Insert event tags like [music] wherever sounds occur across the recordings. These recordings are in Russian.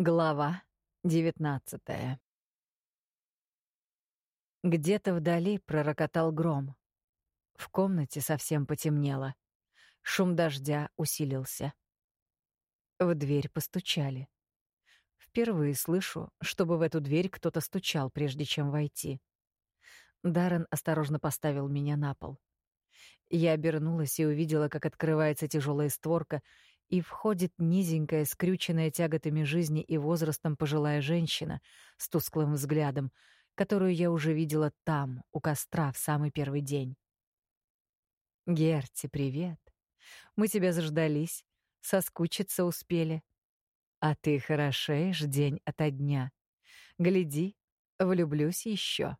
Глава девятнадцатая Где-то вдали пророкотал гром. В комнате совсем потемнело. Шум дождя усилился. В дверь постучали. Впервые слышу, чтобы в эту дверь кто-то стучал, прежде чем войти. Даррен осторожно поставил меня на пол. Я обернулась и увидела, как открывается тяжелая створка, и входит низенькая, скрюченная тяготами жизни и возрастом пожилая женщина с тусклым взглядом, которую я уже видела там, у костра, в самый первый день. «Герти, привет. Мы тебя заждались, соскучиться успели. А ты хорошеешь день ото дня. Гляди, влюблюсь еще.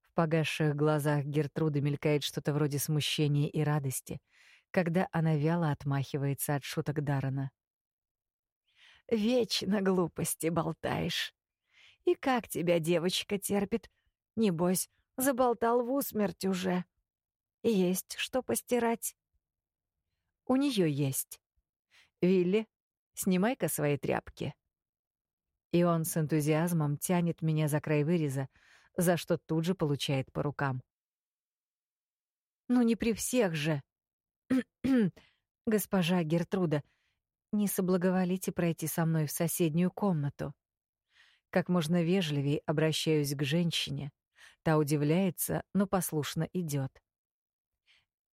В погасших глазах Гертруды мелькает что-то вроде смущения и радости — когда она вяло отмахивается от шуток Дарана. «Вечно глупости болтаешь. И как тебя девочка терпит? Небось, заболтал в усмерть уже. Есть что постирать?» «У нее есть. Вилли, снимай-ка свои тряпки». И он с энтузиазмом тянет меня за край выреза, за что тут же получает по рукам. «Ну не при всех же!» [clears throat] «Госпожа Гертруда, не соблаговолите пройти со мной в соседнюю комнату?» Как можно вежливее обращаюсь к женщине. Та удивляется, но послушно идет.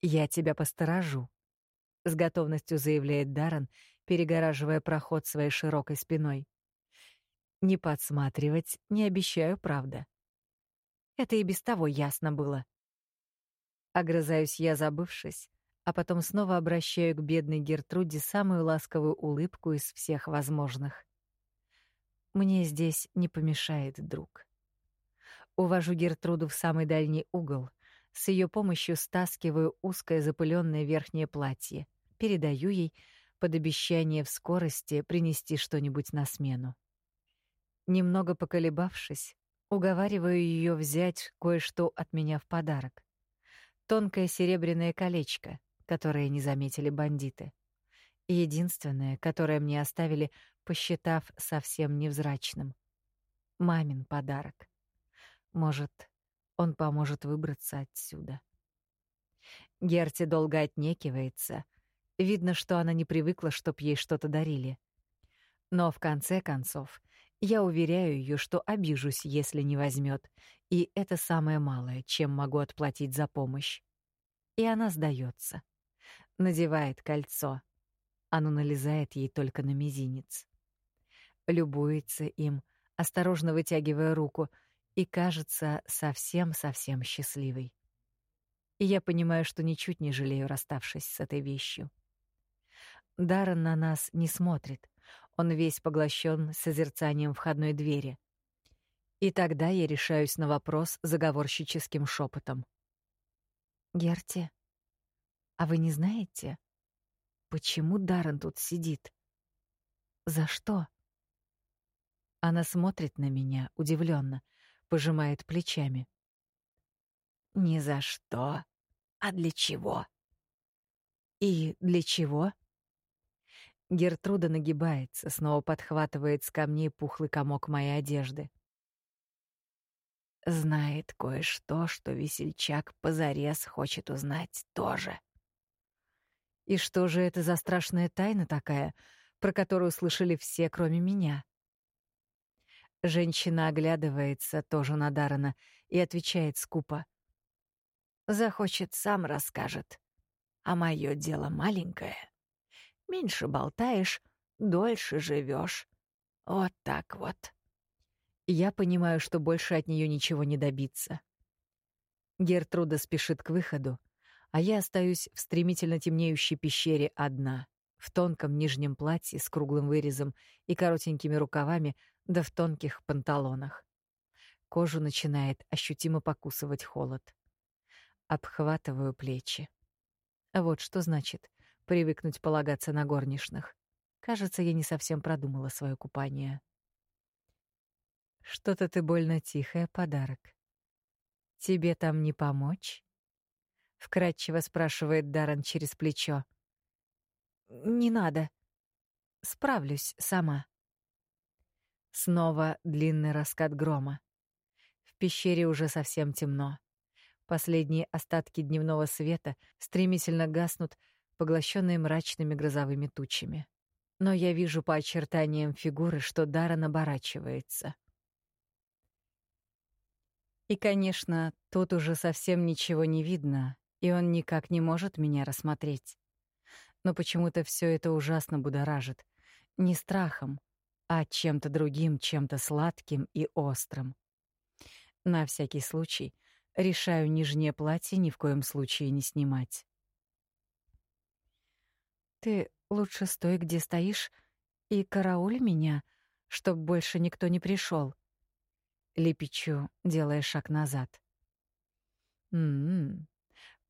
«Я тебя посторожу», — с готовностью заявляет Даррен, перегораживая проход своей широкой спиной. «Не подсматривать не обещаю, правда». Это и без того ясно было. Огрызаюсь я, забывшись, а потом снова обращаю к бедной Гертруде самую ласковую улыбку из всех возможных. Мне здесь не помешает друг. Увожу Гертруду в самый дальний угол, с ее помощью стаскиваю узкое запыленное верхнее платье, передаю ей под обещание в скорости принести что-нибудь на смену. Немного поколебавшись, уговариваю ее взять кое-что от меня в подарок. Тонкое серебряное колечко — которое не заметили бандиты. Единственное, которое мне оставили, посчитав совсем невзрачным. Мамин подарок. Может, он поможет выбраться отсюда. Герти долго отнекивается. Видно, что она не привыкла, чтоб ей что-то дарили. Но в конце концов, я уверяю ее, что обижусь, если не возьмет, и это самое малое, чем могу отплатить за помощь. И она сдается надевает кольцо. Оно налезает ей только на мизинец. Любуется им, осторожно вытягивая руку, и кажется совсем-совсем счастливой. И я понимаю, что ничуть не жалею, расставшись с этой вещью. Даррен на нас не смотрит. Он весь поглощен созерцанием входной двери. И тогда я решаюсь на вопрос заговорщическим шепотом. «Герти, а вы не знаете, почему Даррен тут сидит? За что? Она смотрит на меня удивленно, пожимает плечами. Ни за что. А для чего? И для чего? Гертруда нагибается, снова подхватывает с камней пухлый комок моей одежды. Знает кое-что, что весельчак позарез хочет узнать тоже. И что же это за страшная тайна такая, про которую слышали все, кроме меня? Женщина оглядывается тоже на Дарана и отвечает скупо. «Захочет, сам расскажет. А мое дело маленькое. Меньше болтаешь, дольше живешь. Вот так вот». Я понимаю, что больше от нее ничего не добиться. Гертруда спешит к выходу, а я остаюсь в стремительно темнеющей пещере одна, в тонком нижнем платье с круглым вырезом и коротенькими рукавами, да в тонких панталонах. Кожу начинает ощутимо покусывать холод. Обхватываю плечи. Вот что значит привыкнуть полагаться на горничных. Кажется, я не совсем продумала свое купание. Что-то ты больно тихая, подарок. Тебе там не помочь? Вкратчиво спрашивает Даран через плечо. Не надо. Справлюсь сама. Снова длинный раскат грома. В пещере уже совсем темно. Последние остатки дневного света стремительно гаснут, поглощенные мрачными грозовыми тучами. Но я вижу по очертаниям фигуры, что Даррен оборачивается. И, конечно, тут уже совсем ничего не видно, и он никак не может меня рассмотреть. Но почему-то все это ужасно будоражит. Не страхом, а чем-то другим, чем-то сладким и острым. На всякий случай решаю нижнее платье ни в коем случае не снимать. «Ты лучше стой, где стоишь, и карауль меня, чтоб больше никто не пришел. Лепечу, делая шаг назад. «М-м,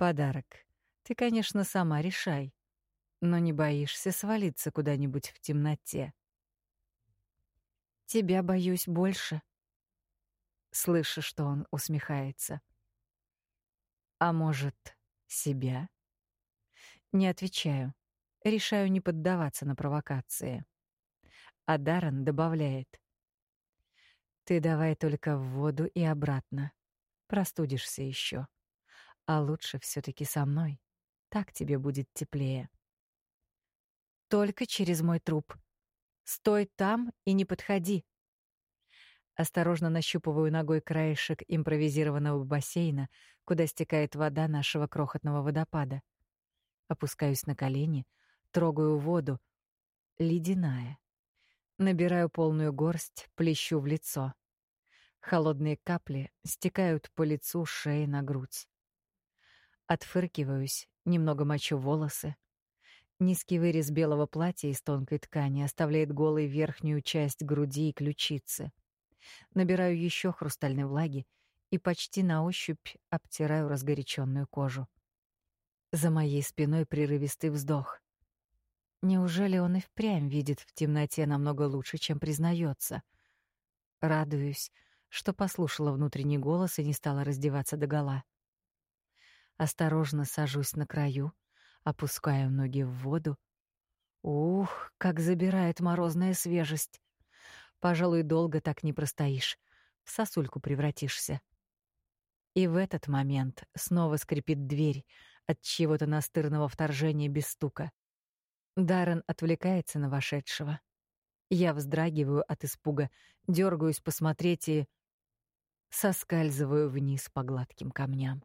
подарок. Ты, конечно, сама решай, но не боишься свалиться куда-нибудь в темноте?» Тебя боюсь больше. Слышу, что он усмехается. А может, себя? Не отвечаю. Решаю не поддаваться на провокации. А Даррен добавляет. Ты давай только в воду и обратно. Простудишься еще. А лучше все таки со мной. Так тебе будет теплее. Только через мой труп, Стой там и не подходи. Осторожно нащупываю ногой краешек импровизированного бассейна, куда стекает вода нашего крохотного водопада. Опускаюсь на колени, трогаю воду. Ледяная. Набираю полную горсть, плещу в лицо. Холодные капли стекают по лицу, шее на грудь. Отфыркиваюсь, немного мочу волосы, Низкий вырез белого платья из тонкой ткани оставляет голой верхнюю часть груди и ключицы. Набираю еще хрустальной влаги и почти на ощупь обтираю разгоряченную кожу. За моей спиной прерывистый вздох. Неужели он и впрямь видит в темноте намного лучше, чем признается? Радуюсь, что послушала внутренний голос и не стала раздеваться догола. Осторожно сажусь на краю, опускаю ноги в воду. Ух, как забирает морозная свежесть. Пожалуй, долго так не простоишь, в сосульку превратишься. И в этот момент снова скрипит дверь от чего-то настырного вторжения без стука. Даррен отвлекается на вошедшего. Я вздрагиваю от испуга, дергаюсь посмотреть и соскальзываю вниз по гладким камням.